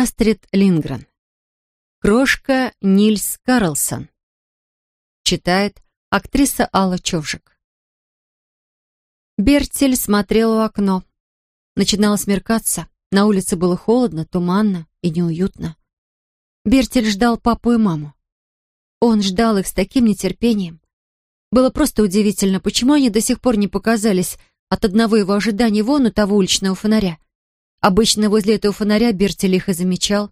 Астрид Лингрен. Крошка Нильс Карлсон. Читает актриса Алла Човжик. Бертель смотрел в окно. Начинало смеркаться. На улице было холодно, туманно и неуютно. Бертель ждал папу и маму. Он ждал их с таким нетерпением. Было просто удивительно, почему они до сих пор не показались от одного его ожидания вон у того уличного фонаря. Обычно возле этого фонаря Бертель их и замечал.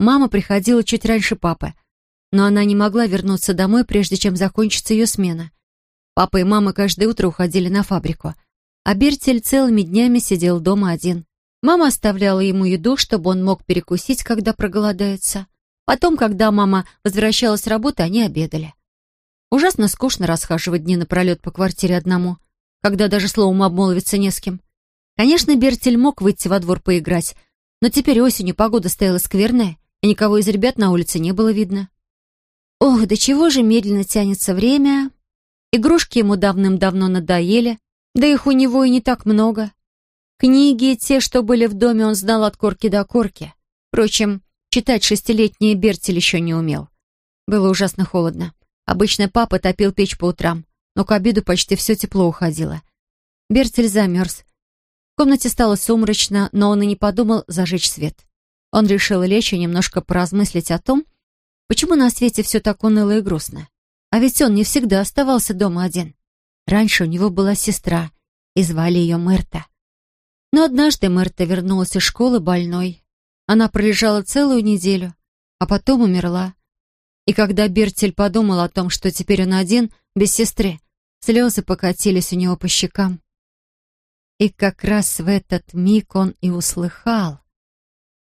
Мама приходила чуть раньше папы, но она не могла вернуться домой, прежде чем закончится ее смена. Папа и мама каждое утро уходили на фабрику, а Бертель целыми днями сидел дома один. Мама оставляла ему еду, чтобы он мог перекусить, когда проголодается. Потом, когда мама возвращалась с работы, они обедали. Ужасно скучно расхаживать дни напролет по квартире одному, когда даже словом обмолвиться не с кем. Конечно, Бертель мог выйти во двор поиграть, но теперь осенью погода стояла скверная, и никого из ребят на улице не было видно. Ох, до чего же медленно тянется время. Игрушки ему давным-давно надоели, да их у него и не так много. Книги, те, что были в доме, он знал от корки до корки. Впрочем, читать шестилетний Бертель еще не умел. Было ужасно холодно. Обычно папа топил печь по утрам, но к обеду почти все тепло уходило. Бертель замерз. В комнате стало сумрачно, но он и не подумал зажечь свет. Он решил лечь и немножко поразмыслить о том, почему на свете все так уныло и грустно. А ведь он не всегда оставался дома один. Раньше у него была сестра, и звали ее Мерта. Но однажды Мерта вернулась из школы больной. Она пролежала целую неделю, а потом умерла. И когда Бертель подумал о том, что теперь он один, без сестры, слезы покатились у него по щекам. И как раз в этот миг он и услыхал.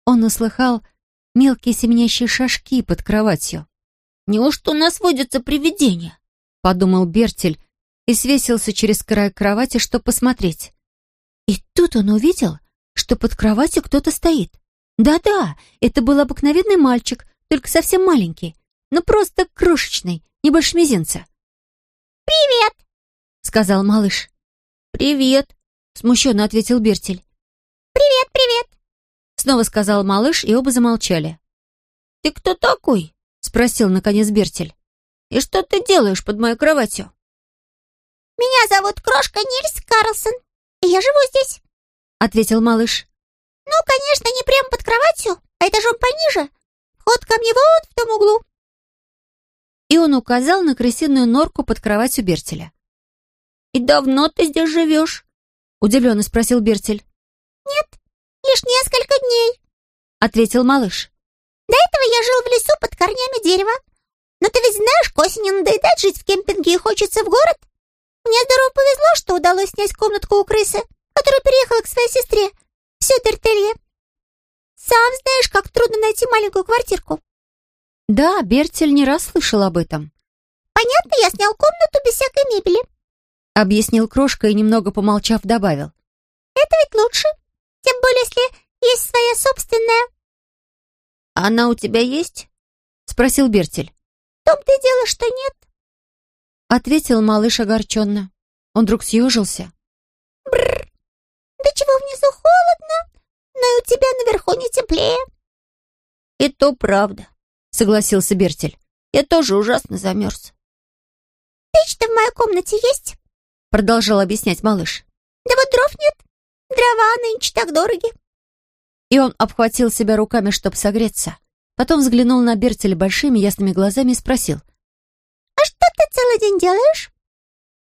Он услыхал мелкие семенящие шажки под кроватью. «Неужто у нас водятся привидения?» — подумал Бертель и свесился через край кровати, чтобы посмотреть. И тут он увидел, что под кроватью кто-то стоит. Да-да, это был обыкновенный мальчик, только совсем маленький. Ну, просто крошечный, не больше мизинца. «Привет!» — сказал малыш. «Привет!» — смущенно ответил Бертель. «Привет, привет!» — снова сказал малыш, и оба замолчали. «Ты кто такой?» — спросил, наконец, Бертель. «И что ты делаешь под моей кроватью?» «Меня зовут Крошка Нильс Карлсон, и я живу здесь», — ответил малыш. «Ну, конечно, не прямо под кроватью, а этажом пониже. Вход ко мне вот в том углу и он указал на крысиную норку под кроватью Бертеля. «И давно ты здесь живешь?» — удивленно спросил Бертель. «Нет, лишь несколько дней», — ответил малыш. «До этого я жил в лесу под корнями дерева. Но ты ведь знаешь, к осени надоедает жить в кемпинге и хочется в город. Мне здорово повезло, что удалось снять комнатку у крысы, которая переехала к своей сестре, в Сёдертелье. Сам знаешь, как трудно найти маленькую квартирку. Да, Бертель не раз слышал об этом. «Понятно, я снял комнату без всякой мебели», — объяснил Крошка и, немного помолчав, добавил. «Это ведь лучше, тем более, если есть своя собственная». «Она у тебя есть?» — спросил Бертель. «В том-то и дело, что нет», — ответил малыш огорченно. Он вдруг съежился. «Бррр, да чего внизу холодно, но и у тебя наверху не теплее». «И то правда», — согласился Бертель. «Я тоже ужасно замерз». «Печь-то в моей комнате есть?» — продолжал объяснять малыш. «Да вот дров нет. Дрова нынче так дороги». И он обхватил себя руками, чтобы согреться. Потом взглянул на Бертеля большими ясными глазами и спросил. «А что ты целый день делаешь?»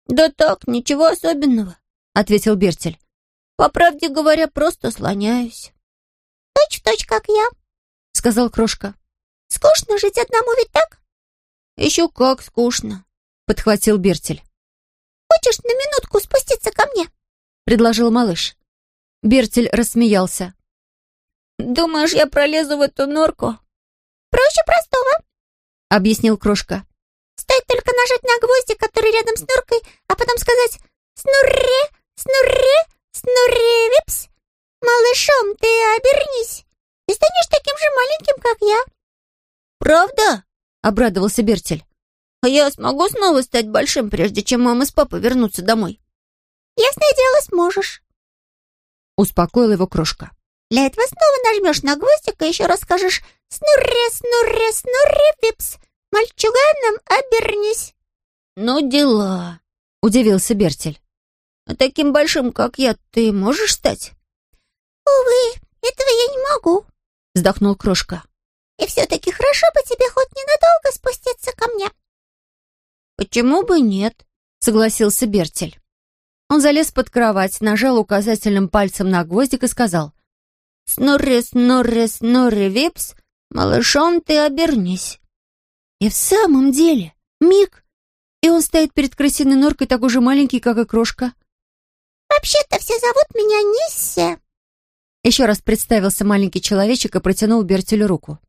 «Да так, ничего особенного», — ответил Бертель. «По правде говоря, просто слоняюсь». «Точь в точь, как я», — сказал Крошка. Скучно жить одному, ведь так?» «Еще как скучно», — подхватил Бертель. «Хочешь на минутку спуститься ко мне?» — предложил малыш. Бертель рассмеялся. «Думаешь, я пролезу в эту норку?» «Проще простого», — объяснил Крошка. «Стоит только нажать на гвозди, который рядом с норкой, а потом сказать «Снурре, снурре, снурре, випс». Малышом ты обернись и станешь таким же маленьким, как я». «Правда?» — обрадовался Бертель. «А я смогу снова стать большим, прежде чем мама с папой вернутся домой?» «Ясное дело, сможешь», — успокоил его крошка. Для этого снова нажмешь на гвоздик и еще раз скажешь «Снурре, снурре, снурре, випс! Мальчуганом обернись!» «Ну, дела!» — удивился Бертель. «А таким большим, как я, ты можешь стать?» «Увы, этого я не могу», — вздохнул Крошка. «И все-таки хорошо бы тебе хоть ненадолго спуститься ко мне». «Почему бы нет?» — согласился Бертель. Он залез под кровать, нажал указательным пальцем на гвоздик и сказал. «Снорри, снорри, снорри, випс, малышом ты обернись». И в самом деле, миг, и он стоит перед крысиной норкой такой же маленький, как и крошка. «Вообще-то все зовут меня Нисси». Еще раз представился маленький человечек и протянул Бертелю руку.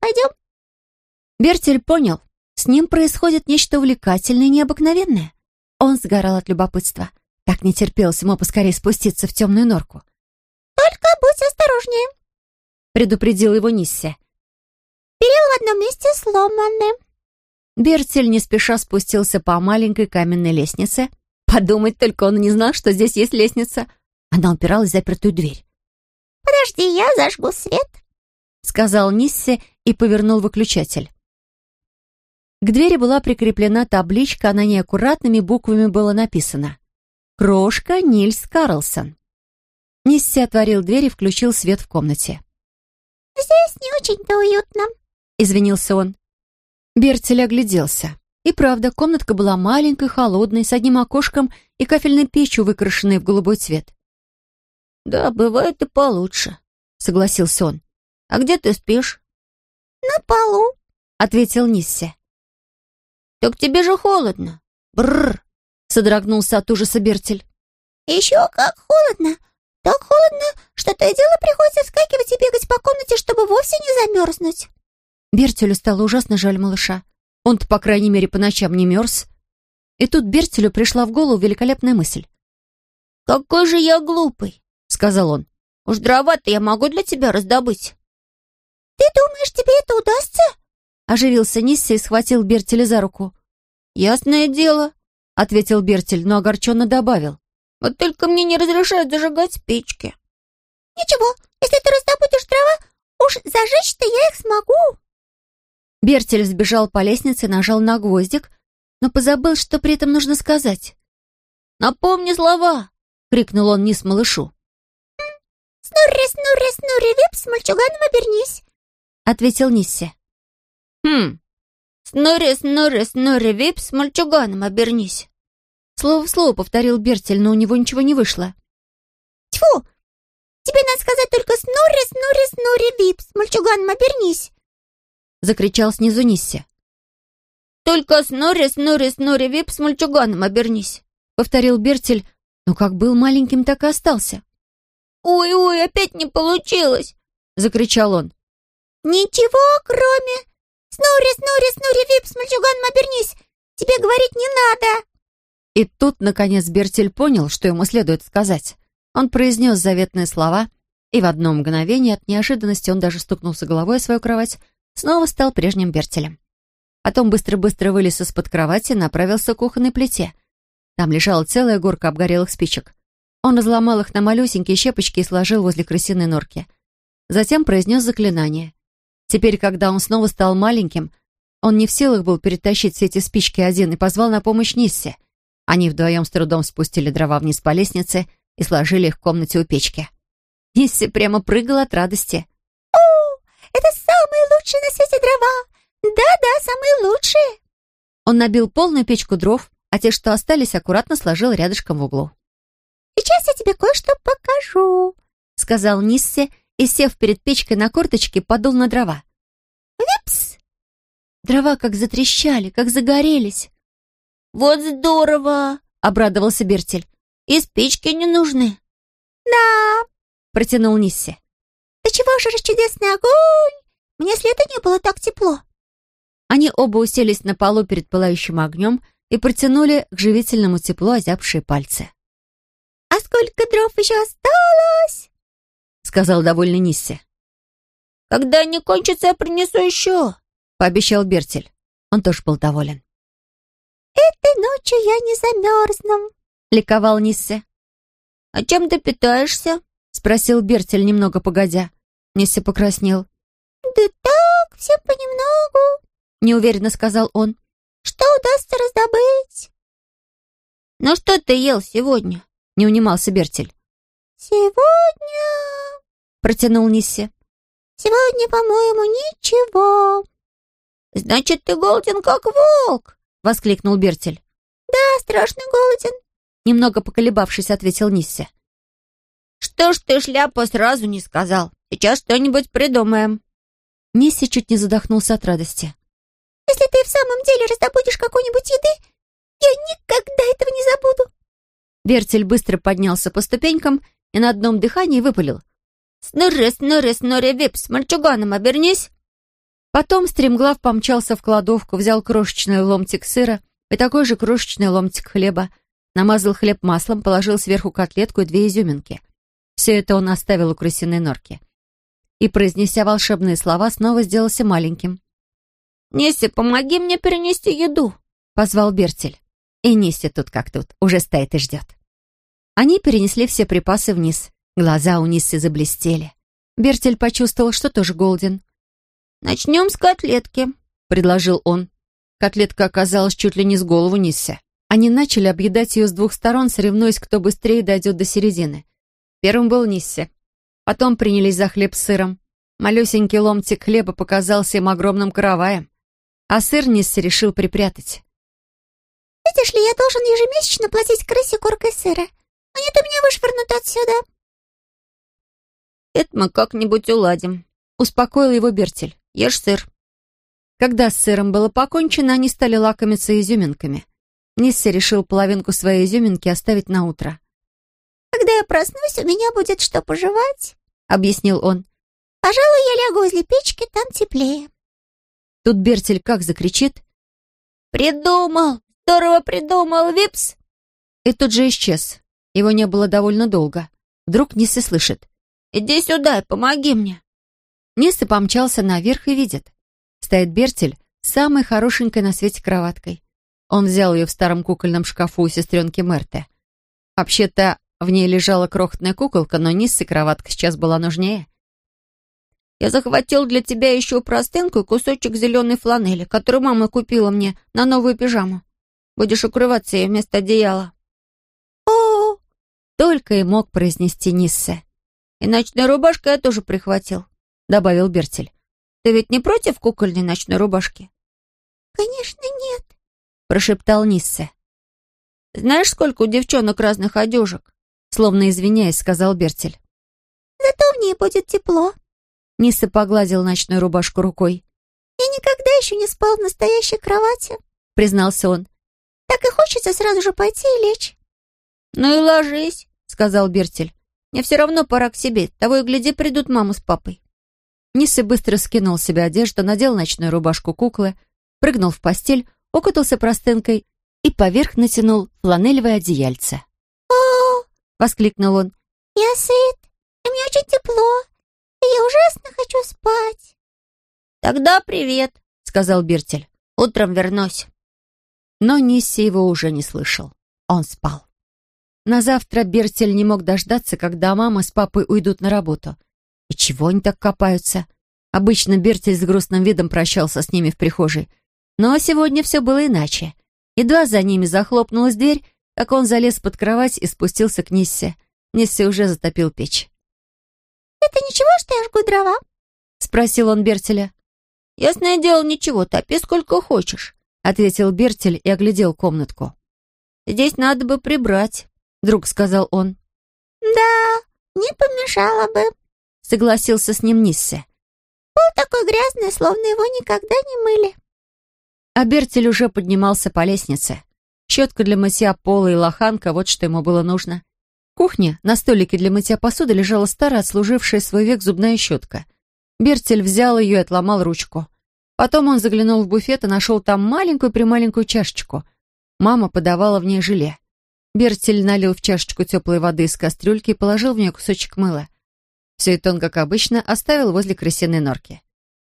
«Пойдем?» Бертель понял, с ним происходит нечто увлекательное и необыкновенное. Он сгорал от любопытства. Так не терпелось ему поскорее спуститься в темную норку. «Только будь осторожнее», — предупредил его Нисси. «Перила в одном месте сломаны». Бертель не спеша спустился по маленькой каменной лестнице. Подумать только он не знал, что здесь есть лестница. Она упиралась в запертую дверь. «Подожди, я зажгу свет», — сказал Нисси и повернул выключатель. К двери была прикреплена табличка, а на ней аккуратными буквами было написано «Крошка Нильс Карлсон». Нисси отворил дверь и включил свет в комнате. «Здесь не очень-то уютно», — извинился он. Бертель огляделся. И правда, комнатка была маленькой, холодной, с одним окошком и кафельной печью, выкрашенной в голубой цвет. «Да, бывает и получше», — согласился он. «А где ты спишь?» «На полу», — ответил Нисси. «Так тебе же холодно!» «Бррр!» — содрогнулся от ужаса Бертель. «Еще как холодно! Так холодно, что то и дело приходится вскакивать и бегать по комнате, чтобы вовсе не замерзнуть!» Бертелю стало ужасно жаль малыша. Он-то, по крайней мере, по ночам не мерз. И тут Бертелю пришла в голову великолепная мысль. «Какой же я глупый!» — сказал он. «Уж дрова-то я могу для тебя раздобыть!» «Ты думаешь, тебе это удастся?» Оживился Нисси и схватил Бертеля за руку. «Ясное дело», — ответил Бертель, но огорченно добавил. «Вот только мне не разрешают зажигать печки». «Ничего, если ты раздобудешь дрова, уж зажечь-то я их смогу». Бертель сбежал по лестнице, нажал на гвоздик, но позабыл, что при этом нужно сказать. «Напомни слова!» — крикнул он вниз малышу. «Снурри, снурри, снурри, вип, мальчуганом обернись!» — ответил Нисси. «Хм, снурри, снурри, снурри, вип, с мальчуганом обернись!» Слово в слово повторил Бертель, но у него ничего не вышло. «Тьфу! Тебе надо сказать только снурри, снурри, снурри, вип, с мальчуганом обернись!» — закричал снизу Нисси. «Только снурри, снурри, снурри, вип, с мальчуганом обернись!» — повторил Бертель, но как был маленьким, так и остался. «Ой-ой, опять не получилось!» — закричал он. «Ничего, кроме... Снури, снури, снури, вип, с мальчуганом обернись! Тебе говорить не надо!» И тут, наконец, Бертель понял, что ему следует сказать. Он произнес заветные слова, и в одно мгновение от неожиданности он даже стукнулся головой о свою кровать, снова стал прежним Бертелем. Потом быстро-быстро вылез из-под кровати и направился к кухонной плите. Там лежала целая горка обгорелых спичек. Он разломал их на малюсенькие щепочки и сложил возле крысиной норки. Затем произнес заклинание. Теперь, когда он снова стал маленьким, он не в силах был перетащить все эти спички один и позвал на помощь Ниссе. Они вдвоем с трудом спустили дрова вниз по лестнице и сложили их в комнате у печки. Нисси прямо прыгал от радости. «О, это самые лучшие на свете дрова! Да-да, самые лучшие!» Он набил полную печку дров, а те, что остались, аккуратно сложил рядышком в углу. «Сейчас я тебе кое-что покажу», — сказал Нисси и, сев перед печкой на корточке, подул на дрова. «Випс!» Дрова как затрещали, как загорелись. «Вот здорово!» — обрадовался Бертель. «И спички не нужны». «Да!» — протянул Нисси. «Да чего же чудесный огонь! Мне с лета не было так тепло!» Они оба уселись на полу перед пылающим огнем и протянули к живительному теплу озябшие пальцы. «А сколько дров еще осталось?» — сказал довольный Нисси. «Когда они кончатся, я принесу еще», — пообещал Бертель. Он тоже был доволен. «Этой ночью я не замерзну», — ликовал Нисси. «А чем ты питаешься?» — спросил Бертель немного погодя. Нисси покраснел. «Да так, всем понемногу», — неуверенно сказал он. «Что удастся раздобыть?» «Ну что ты ел сегодня?» — не унимался Бертель. «Сегодня...» — протянул Нисси. «Сегодня, по-моему, ничего». «Значит, ты голоден, как волк!» — воскликнул Бертель. «Да, страшно голоден», — немного поколебавшись, ответил Нисси. «Что ж ты, шляпа, сразу не сказал? Сейчас что-нибудь придумаем». Нисси чуть не задохнулся от радости. «Если ты в самом деле раздобудешь какой-нибудь еды, я никогда этого не забуду». Бертель быстро поднялся по ступенькам и на одном дыхании выпалил. «Сныры, сныры, сныры, випс, мальчуганом обернись!» Потом стремглав помчался в кладовку, взял крошечный ломтик сыра и такой же крошечный ломтик хлеба, намазал хлеб маслом, положил сверху котлетку и две изюминки. Все это он оставил у крысиной норки. И, произнеся волшебные слова, снова сделался маленьким. «Несси, помоги мне перенести еду!» — позвал Бертель. И Несси тут как тут, уже стоит и ждет. Они перенесли все припасы вниз. Глаза у Ниссы заблестели. Бертель почувствовал, что тоже голоден. «Начнем с котлетки», — предложил он. Котлетка оказалась чуть ли не с голову Ниссе. Они начали объедать ее с двух сторон, соревнуясь, кто быстрее дойдет до середины. Первым был Ниссе. Потом принялись за хлеб с сыром. Малюсенький ломтик хлеба показался им огромным караваем. А сыр Ниссе решил припрятать. «Видишь ли, я должен ежемесячно платить крысе коркой сыра, а не то меня вышвырнут отсюда». «Это мы как-нибудь уладим», — успокоил его Бертель. Ешь сыр». Когда с сыром было покончено, они стали лакомиться изюминками. Нисси решил половинку своей изюминки оставить на утро. «Когда я проснусь, у меня будет что пожевать», — объяснил он. «Пожалуй, я лягу возле печки, там теплее». Тут Бертель как закричит. «Придумал! Здорово придумал, Випс!» И тут же исчез. Его не было довольно долго. Вдруг Нисси слышит. «Иди сюда и помоги мне!» Несса помчался наверх и видит. Стоит Бертель с самой хорошенькой на свете кроваткой. Он взял ее в старом кукольном шкафу у сестренки Мерты. Вообще-то в ней лежала крохотная куколка, но Ниссе кроватка сейчас была нужнее. «Я захватил для тебя еще простынку и кусочек зеленой фланели, которую мама купила мне на новую пижаму. Будешь укрываться ей вместо одеяла». «О!» — только и мог произнести Ниссе. «И ночную рубашку я тоже прихватил. — добавил Бертель. «Ты ведь не против кукольной ночной рубашки?» «Конечно, нет», — прошептал Ниссе. «Знаешь, сколько у девчонок разных одежек?» Словно извиняясь, сказал Бертель. «Зато в ней будет тепло». Ниссе погладил ночную рубашку рукой. «Я никогда еще не спал в настоящей кровати», — признался он. «Так и хочется сразу же пойти и лечь». «Ну и ложись», — сказал Бертель. «Мне все равно пора к себе. Того и гляди, придут мама с папой». Нисы быстро скинул себе одежду, надел ночную рубашку куклы, прыгнул в постель, укутался простынкой и поверх натянул фланелевое одеяльце. «О!» — воскликнул он. «Я сыт, и мне очень тепло, и я ужасно хочу спать». «Тогда привет», — сказал Биртель. «Утром вернусь». Но Нисси его уже не слышал. Он спал. На завтра Бертель не мог дождаться, когда мама с папой уйдут на работу. И чего они так копаются? Обычно Бертель с грустным видом прощался с ними в прихожей. Но сегодня все было иначе. Едва за ними захлопнулась дверь, как он залез под кровать и спустился к Ниссе. Ниссе уже затопил печь. «Это ничего, что я жгу дрова?» — спросил он Бертеля. «Ясное дело, ничего, топи сколько хочешь», — ответил Бертель и оглядел комнатку. «Здесь надо бы прибрать», — вдруг сказал он. «Да, не помешало бы», согласился с ним Ниссе. «Пол такой грязный, словно его никогда не мыли». А Бертель уже поднимался по лестнице. Щетка для мытья пола и лоханка — вот что ему было нужно. В кухне на столике для мытья посуды лежала старая, отслужившая свой век зубная щетка. Бертель взял ее и отломал ручку. Потом он заглянул в буфет и нашел там маленькую-прималенькую чашечку. Мама подавала в ней желе. Бертель налил в чашечку теплой воды из кастрюльки и положил в нее кусочек мыла. Все это он, как обычно, оставил возле крысиной норки.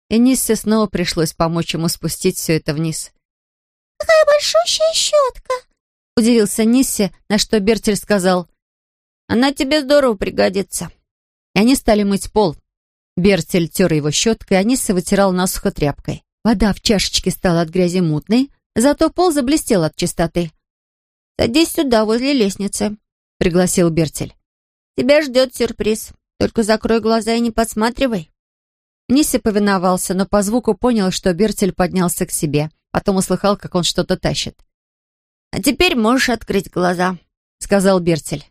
И Ниссе снова пришлось помочь ему спустить все это вниз. «Какая большущая щетка!» Удивился Ниссе, на что Бертель сказал. «Она тебе здорово пригодится». и они стали мыть пол. Бертель тер его щеткой, а Нисса вытирал насухо тряпкой. Вода в чашечке стала от грязи мутной, зато пол заблестел от чистоты. «Садись сюда, возле лестницы», — пригласил Бертель. «Тебя ждет сюрприз. Только закрой глаза и не подсматривай». Нисси повиновался, но по звуку понял, что Бертель поднялся к себе. Потом услыхал, как он что-то тащит. «А теперь можешь открыть глаза», — сказал Бертель.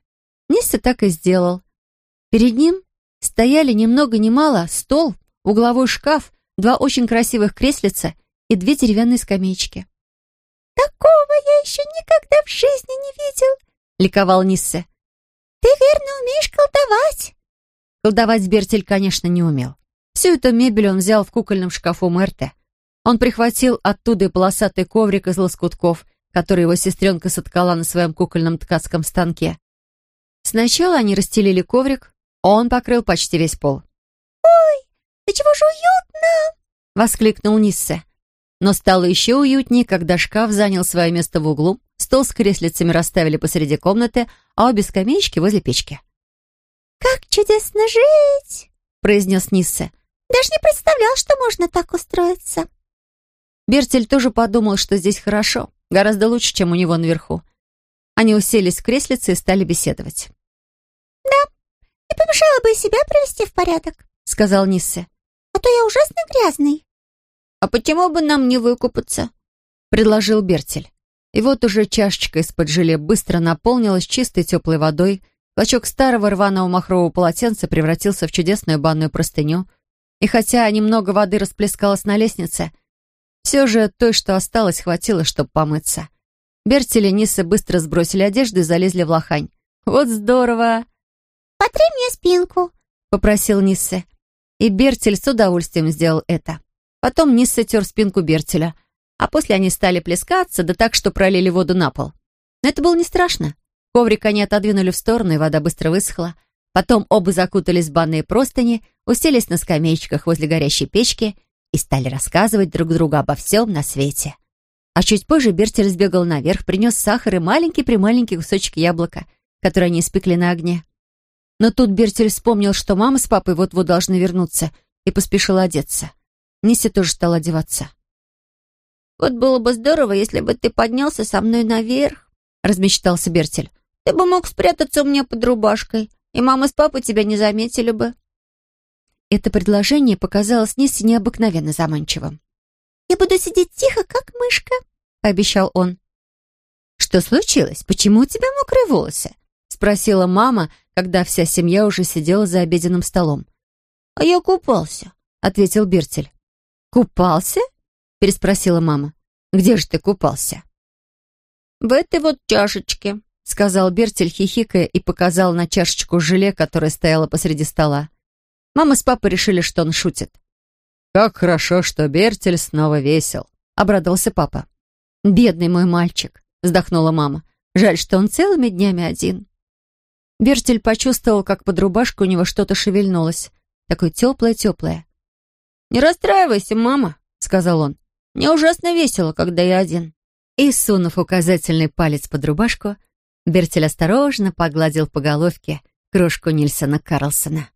Нисси так и сделал. Перед ним стояли ни много ни мало стол, угловой шкаф, два очень красивых креслица и две деревянные скамеечки. «Такого я еще никогда в жизни не видел», — ликовал Ниссе. «Ты верно умеешь колдовать?» Колдовать Бертель, конечно, не умел. Всю эту мебель он взял в кукольном шкафу Мерте. Он прихватил оттуда и полосатый коврик из лоскутков, который его сестренка соткала на своем кукольном ткацком станке. Сначала они расстелили коврик, а он покрыл почти весь пол. «Ой, да чего же уютно!» — воскликнул Ниссе. Но стало еще уютнее, когда шкаф занял свое место в углу, стол с креслицами расставили посреди комнаты, а обе скамеечки возле печки. «Как чудесно жить!» — произнес Ниссе. «Даже не представлял, что можно так устроиться». Бертель тоже подумал, что здесь хорошо, гораздо лучше, чем у него наверху. Они уселись в креслице и стали беседовать. «Да, не помешало бы и себя привести в порядок», — сказал Ниссе. «А то я ужасно грязный». «А почему бы нам не выкупаться?» — предложил Бертель. И вот уже чашечка из-под желе быстро наполнилась чистой теплой водой, клочок старого рваного махрового полотенца превратился в чудесную банную простыню, и хотя немного воды расплескалось на лестнице, все же той, что осталось, хватило, чтобы помыться. Бертель и Ниса быстро сбросили одежду и залезли в лохань. «Вот здорово!» «Потри мне спинку», — попросил Ниссе. И Бертель с удовольствием сделал это. Потом Нисса тер спинку Бертеля, а после они стали плескаться, да так, что пролили воду на пол. Но это было не страшно. Коврик они отодвинули в сторону, и вода быстро высохла. Потом оба закутались в банные простыни, уселись на скамеечках возле горящей печки и стали рассказывать друг другу обо всем на свете. А чуть позже Бертель сбегал наверх, принес сахар и маленький-прималенький кусочек яблока, который они испекли на огне. Но тут Бертель вспомнил, что мама с папой вот-вот должны вернуться, и поспешил одеться. Нисси тоже стал одеваться. «Вот было бы здорово, если бы ты поднялся со мной наверх», — размечтался Бертель. «Ты бы мог спрятаться у меня под рубашкой, и мама с папой тебя не заметили бы». Это предложение показалось Нисси необыкновенно заманчивым. «Я буду сидеть тихо, как мышка», — пообещал он. «Что случилось? Почему у тебя мокрые волосы?» — спросила мама, когда вся семья уже сидела за обеденным столом. «А я купался», — ответил Бертель. «Купался?» — переспросила мама. «Где же ты купался?» «В этой вот чашечке», — сказал Бертель, хихикая, и показал на чашечку желе, которая стояла посреди стола. Мама с папой решили, что он шутит. «Как хорошо, что Бертель снова весел», — обрадовался папа. «Бедный мой мальчик», — вздохнула мама. «Жаль, что он целыми днями один». Бертель почувствовал, как под рубашкой у него что-то шевельнулось. Такое теплое-теплое. «Не расстраивайся, мама», — сказал он. «Мне ужасно весело, когда я один». И, сунув указательный палец под рубашку, Бертель осторожно погладил по головке крошку Нильсона Карлсона.